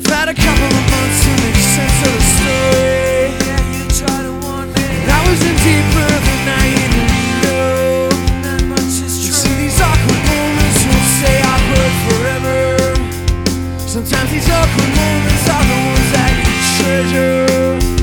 I've had a couple of months to make sense of the story. Yeah, you tried to warn me. I was in deeper than I even knew. that much is true. See these awkward moments will stay awkward forever. Sometimes these awkward moments are the ones that you treasure.